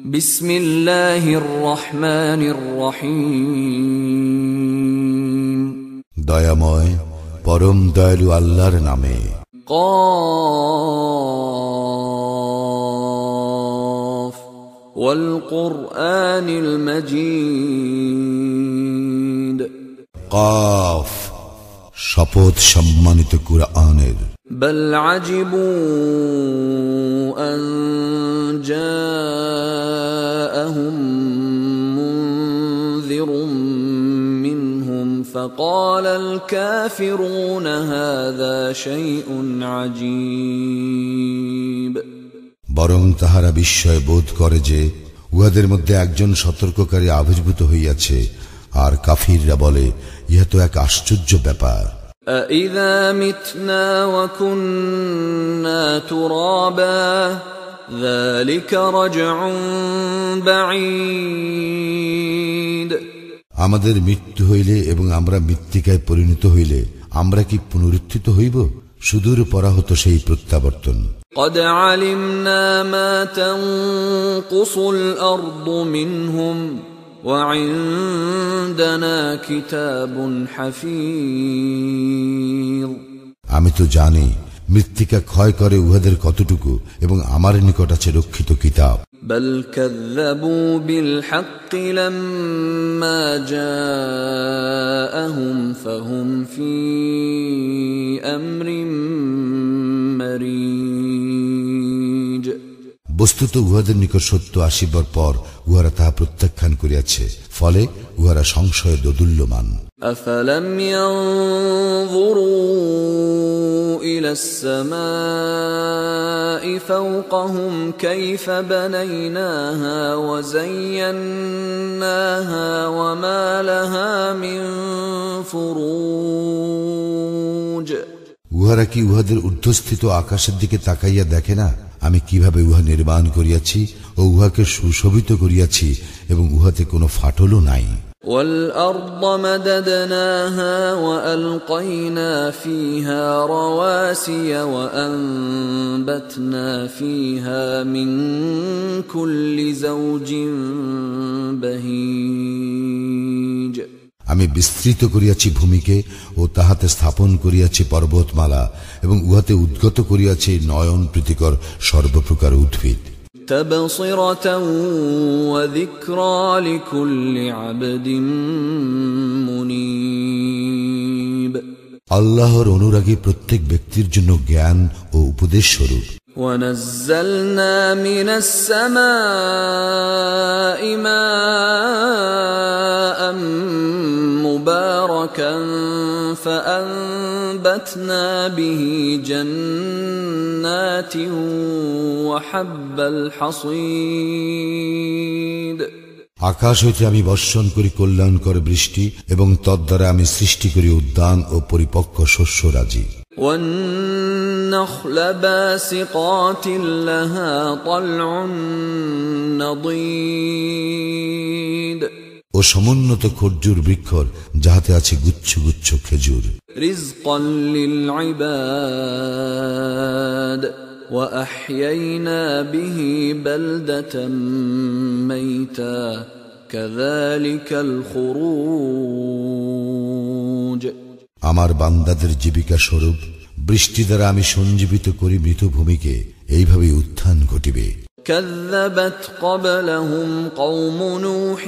بسم الله الرحمن الرحيم দয়াময় পরম দয়ালু আল্লাহর নামে قاف والقرآن المجيد কফ শপথ সম্মানিত কুরআনের بل عجبوا فقال الكافرون هذا شيء عجيب বরং তাহারা বিস্ময় বোধ করে যে উহাদের মধ্যে একজন সতর্ককারী আবির্ভূত হইয়াছে আর কাফিররা বলে ইহা তো এক আশ্চর্য ব্যাপার أإذا متنا وكنا ترابا ذلك رجع بعيد আমাদের মৃত্যু হইলে এবং আমরা মৃত্তিকায় পরিণত হইলে আমরা কি পুনরুত্থিত হইব সুদূর পরাহত সেই প্রত্যাবর্তন قد علمنا ما تنقص الأرض منهم وعندنا كتاب حفيظ আমি তো জানি মৃত্তিকা ক্ষয় করে উহাদের কতটুকু এবং আমার নিকট আছে রক্ষিত কিতাব بل كذبوا بالحق لما جاءهم فهم في امر مريج বস্তুত উহাদের নিকট সত্য আসিবার পর উহারা তাহা প্রত্যাখ্যান করিয়াছে ফলে উহারা সংশয়ে দোদুল্যমান افلم ينظروا الى السماء فوقهم كيف بنيناها وزيناها وما لها من فروج উহারা কি উহাদের ঊর্ধ্বস্থিত আকাশের দিকে তাকাইয়া দেখে না আমি কিভাবে উহা নির্মাণ করিয়াছি ও উহাকে সুশোভিত করিয়াছি এবং উহাতে কোনো ফাটলও নাই والارض مددناها والقينا فيها رواسي وانبتنا فيها من كل زوج بهيج আমি বিস্তৃত করিয়াছি ভূমিকে ও তাহাতে স্থাপন করিয়াছি পর্বতমালা এবং উহাতে উদ্গত করিয়াছি নয়ন প্রীতিকর সর্বপ্রকার উদ্ভিদ تبصرة وذكرى لكل عبد منيب আল্লাহর অনুরাগী প্রত্যেক ব্যক্তির জন্য জ্ঞান ও উপদেশ স্বরূপ ونزلنا من السماء ماء مباركا فأنبتنا به جنات وحب الحصيد আকাশ হইতে আমি বর্ষণ করি কল্যাণকর বৃষ্টি এবং তদ্বারা আমি সৃষ্টি করি উদ্যান ও পরিপক্ক শস্যরাজি والنخل باسقات لها طلع نضيد ও সমুন্নত খর্জুর বৃক্ষর যাহাতে আছে গুচ্ছ গুচ্ছ খেজুর رزقا للعباد واحيينا به بلده ميتا كذلك الخروج আমার বান্দাদের জীবিকা স্বরূপ বৃষ্টি দ্বারা আমি সঞ্জীবিত করি মৃত ভূমিকে এইভাবে উত্থান ঘটিবে كذبت قبلهم قوم نوح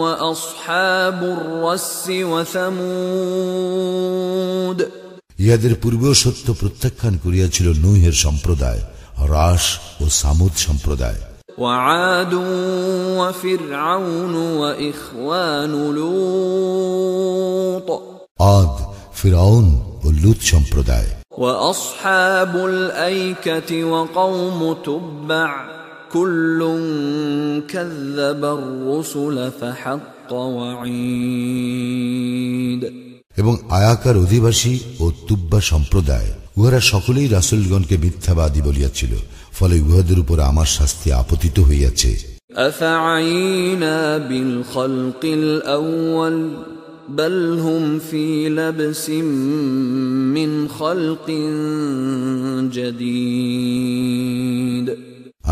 واصحاب الرس وثمود ইহাদের পূর্বেও সত্য প্রত্যাখ্যান করিয়াছিল নূহের সম্প্রদায় রাস ও সামুদ সম্প্রদায় وعاد وفرعون واخوان لوط আদ ফিরাউন ও লুত সম্প্রদায় واصحاب الايكه وقوم تبع كل كذب الرسل فحق وعيد এবং আয়াকার অধিবাসী ও তুব্বা সম্প্রদায় উহারা সকলেই রাসুলগণকে মিথ্যাবাদী বলিয়াছিল ফলে উহাদের উপর আমার শাস্তি আপতিত হইয়াছে افعينا بالخلق الاول بل هم في لبس من خلق جديد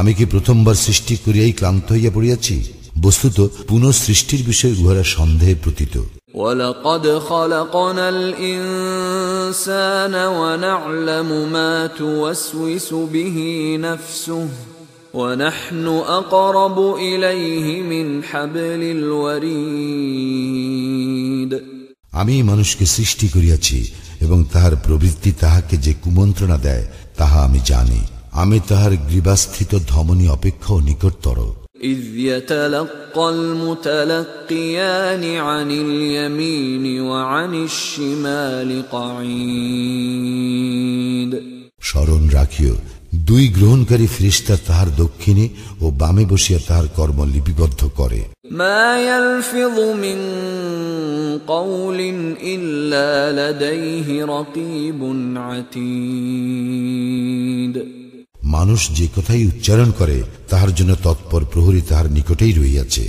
আমি কি প্রথমবার সৃষ্টি করিয়াই ক্লান্ত হইয়া পড়িয়াছি বস্তুত পুনঃ সৃষ্টির বিষয়ে উহারা সন্দেহে প্রতীত ولقد خلقنا الإنسان ونعلم ما توسوس به نفسه ونحن أقرب إليه من حبل الوريد আমি মানুষকে সৃষ্টি করিয়াছি এবং তাহার প্রবৃত্তি তাহাকে যে কুমন্ত্রণা দেয় তাহা আমি জানি আমি তাহার গ্রীবাস্থিত ধমনী অপেক্ষাও নিকটতর إذ يتلقى المتلقيان عن اليمين وعن الشمال قعيد স্মরণ রাখিও দুই গ্রহণকারী ফ্রিস্তা তাহার দক্ষিণে ও বামে বসিয়া তাহার কর্ম লিপিবদ্ধ করে ما يلفظ من قول إلا لديه رقيب عتيد মানুষ যে কথাই উচ্চারণ করে তাহার জন্য তৎপর প্রহরী তাহার নিকটেই রহিয়াছে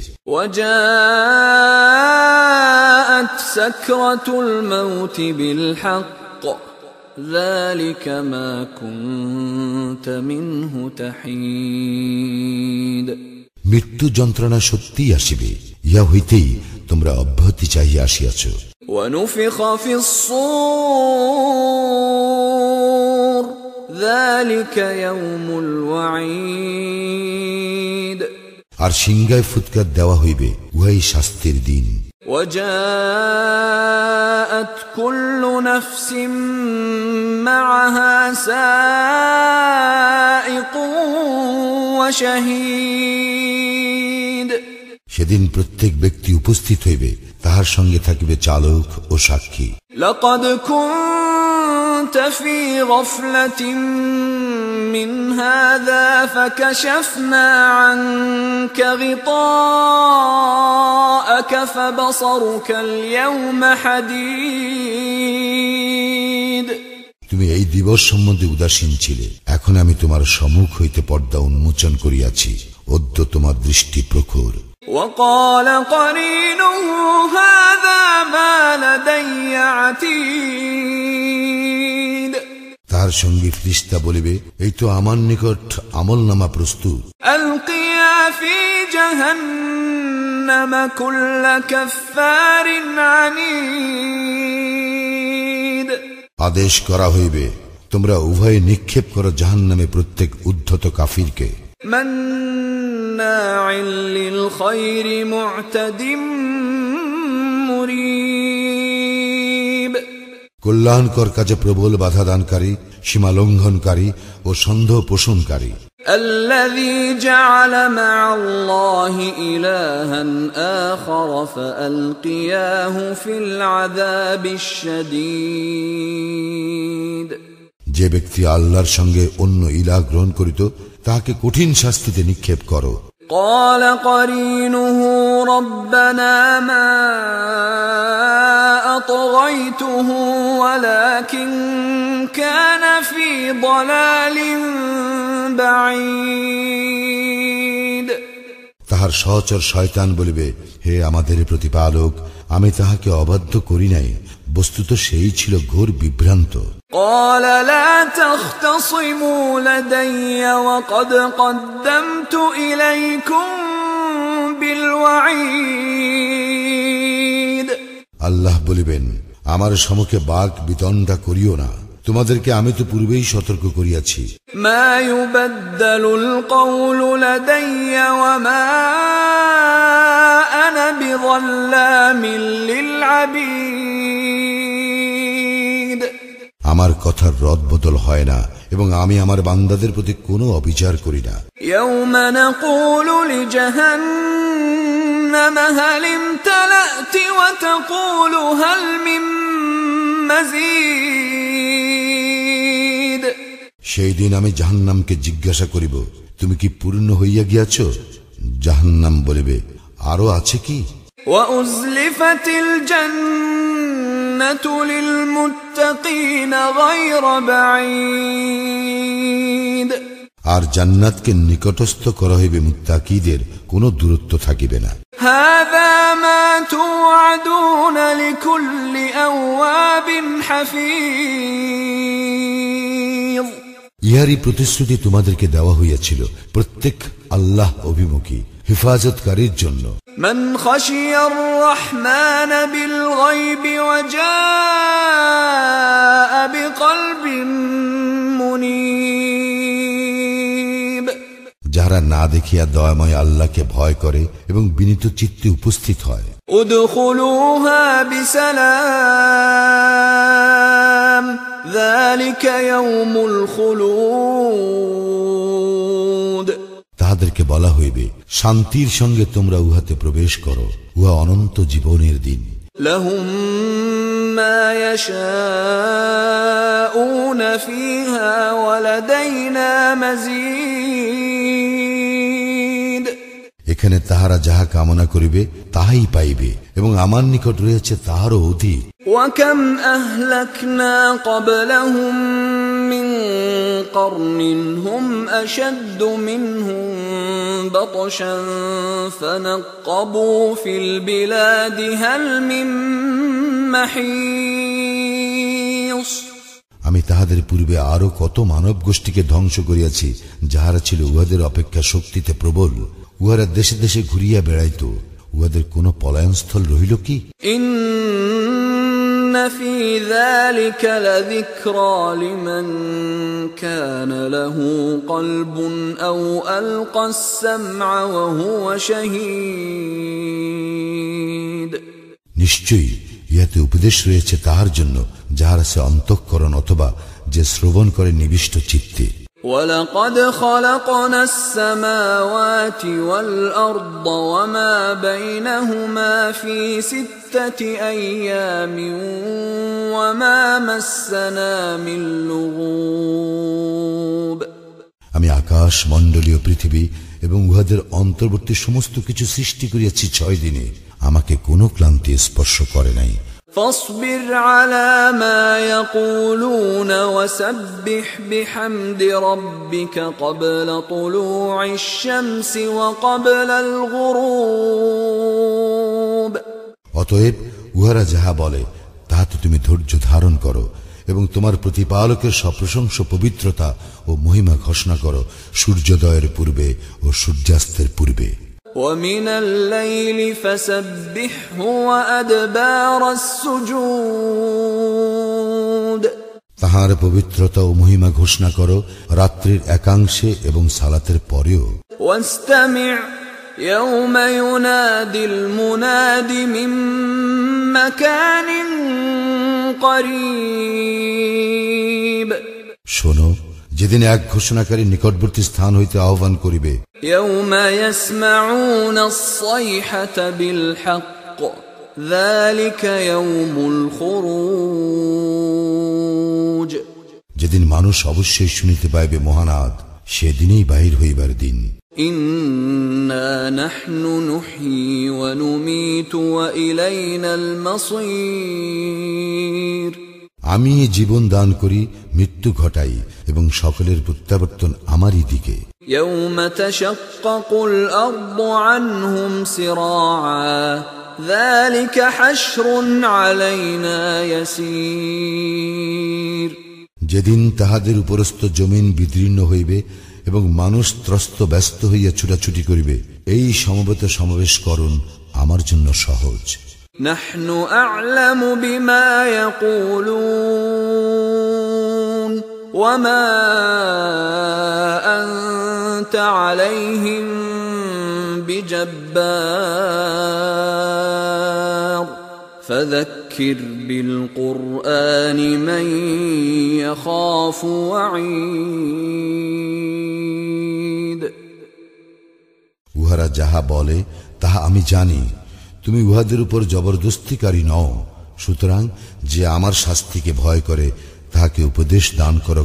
وجاءت سكرة الموت بالحق ذلك ما كنت منه تحيد মৃত্যু যন্ত্রণা সত্যিই আসিবে ইহা হইতেই তোমরা অব্যাহতি চাহিয়া আসিয়াছ ونفخ في الصور ذلك يوم الوعيد আর সিংগায় ফুৎকার দেওয়া হইবে উহাই শাস্তির দিন وجاءت كل نفس معها سائق وشهيد সেদিন প্রত্যেক ব্যক্তি উপস্থিত হইবে তাহার সঙ্গে থাকিবে চালক ও সাক্ষী لقد كنت في غفلة من هذا فكشفنا عنك غطاءك فبصرك اليوم حديد তুমি এই দিবস সম্বন্ধে উদাসীন ছিলে এখন আমি তোমার সম্মুখ হইতে পর্দা উন্মোচন করিয়াছি অদ্য তোমার দৃষ্টি প্রখর وقال قرينه هذا ما لدي عتيد তাহার সঙ্গে ফ্রিস্তা বলিবে এই তো আমার নিকট আমল নামা প্রস্তুত ألقيا في جهنم كل كفار عنيد আদেশ করা হইবে তোমরা উভয়ে নিক্ষেপ করো জাহান নামে প্রত্যেক উদ্ধত কাফিরকে مناع للخير معتد কল্যাণকর কাজে প্রবল বাধা দানকারী সীমা লঙ্ঘনকারী ও সন্দেহ পোষণকারী الذي جعل مع الله إلها آخر فألقياه في العذاب الشديد যে ব্যক্তি আল্লাহর সঙ্গে অন্য ইলা গ্রহণ করিত তাহাকে কঠিন শাস্তিতে নিক্ষেপ করো قال قرينه ربنا ما أطغيته ولكن كان في ضلال بعيد তাহার সহচর শয়তান বলিবে হে আমাদের প্রতিপালক আমি তাহাকে অবাধ্য করি নাই বস্তুত সেই ছিল ঘোর বিভ্রান্ত قال لا تختصموا لدي وقد قدمت إليكم بالوعيد আল্লাহ বলিবেন, আমার সমুখে বাক বিতণ্ডা করিও না। তোমাদেরকে আমি তো পূর্বেই সতর্ক করিয়াছি। ما আমার কথার রদ বদল হয় না এবং আমি আমার বান্দাদের প্রতি কোনো অবিচার করি না يوم نقول لجهنم هل امتلأت وتقول هل من مزيد সেই দিন আমি জাহান্নামকে জিজ্ঞাসা করিব তুমি কি পূর্ণ হইয়া গিয়াছ জাহান্নাম বলিবে আরো আছে কি وأزلفت الجنة للمتقين غير بعيد আর জান্নাতকে নিকটস্থ করা হইবে মুত্তাকিদের কোনো দূরত্ব থাকিবে না هذا ما توعدون لكل أواب حفيظ ইহারই প্রতিশ্রুতি তোমাদেরকে দেওয়া হইয়াছিল প্রত্যেক আল্লাহ অভিমুখী হেফাজতকারীর জন্য من خشي الرحمن بالغيب وجاء بقلب منيب যাহারা না দেখিয়া দয়াময় আল্লাহকে ভয় করে এবং বিনীত চিত্তে উপস্থিত হয় ادخلوها بسلام ذلك يوم الخلود তাহাদেরকে বলা হইবে শান্তির সঙ্গে তোমরা উহাতে প্রবেশ করো উহা অনন্ত জীবনের দিন لهم ما يشاءون فيها ولدينا مزيد এখানে তাহারা যাহা কামনা করিবে তাহাই পাইবে এবং আমার নিকট রয়েছে তাহারও অধিক وكم أهلكنا قبلهم من قرن هم أشد منهم بطشا فنقبوا في البلاد هل من محيص আমি তাহাদের পূর্বে আরো কত মানব গোষ্ঠীকে ধ্বংস করিয়াছি যাহারা ছিল উহাদের অপেক্ষা শক্তিতে প্রবল উহারা দেশে দেশে ঘুরিয়া বেড়াইত উহাদের কোন পলায়নস্থল রহিল কি إن في ذلك لذكرى لمن كان له قلب أو ألقى السمع وهو شهيد নিশ্চয়ই ইহাতে উপদেশ রয়েছে তাহার জন্য যাহারা সে অন্তঃকরণ অথবা যে শ্রবণ করে নিবিষ্ট চিত্তে ولقد خلقنا السماوات والأرض وما بينهما في ستة أيام وما مسنا من لغوب আমি আকাশ মণ্ডলীয় পৃথিবী এবং উহাদের অন্তর্বর্তী সমস্ত কিছু সৃষ্টি করিয়াছি ছয় দিনে আমাকে কোনো ক্লান্তি স্পর্শ করে নাই فاصبر على ما يقولون وسبح بحمد ربك قبل طلوع الشمس وقبل الغروب অতএব উহারা যাহা বলে তাহাতে তুমি ধৈর্য ধারণ করো এবং তোমার প্রতিপালকের সপ্রশংস পবিত্রতা ও মহিমা ঘোষণা করো সূর্যোদয়ের পূর্বে ও সূর্যাস্তের পূর্বে ومن الليل فسبحه وأدبار السجود তাহার পবিত্রতা ও মহিমা ঘোষণা করো রাত্রির একাংশে এবং সালাতের পরেও واستمع يوم ينادي المناد من مكان قريب শোনো যেদিন এক ঘোষণাকারী নিকটবর্তী স্থান হইতে আহ্বান করিবে يوم يسمعون الصيحة بالحق ذلك يوم الخروج যেদিন মানুষ অবশ্যই শুনিতে পাইবে মহানাদ সেদিনই বাহির হইবার দিন إنا نحن نحيي ونميت وإلينا المصير আমি জীবন দান করি মৃত্যু ঘটাই এবং সকলের প্রত্যাবর্তন আমারই দিকে يوم تشقق الأرض عنهم سراعا ذلك حشر علينا يسير যেদিন তাহাদের উপরস্থ জমিন বিদীর্ণ হইবে এবং মানুষ ত্রস্ত ব্যস্ত হইয়া ছুটাছুটি করিবে এই সমবেত সমাবেশ করুন আমার জন্য সহজ نحن أعلم بما يقولون وما أنت عليهم بجبار فذكر بالقرآن من يخاف وعيد উহারা যাহা বলে তাহা আমি জানি তুমি উহাদের উপর জবরদস্তিকারী নও সুতরাং যে আমার শাস্তিকে ভয় করে তাহাকে উপদেশ দান করো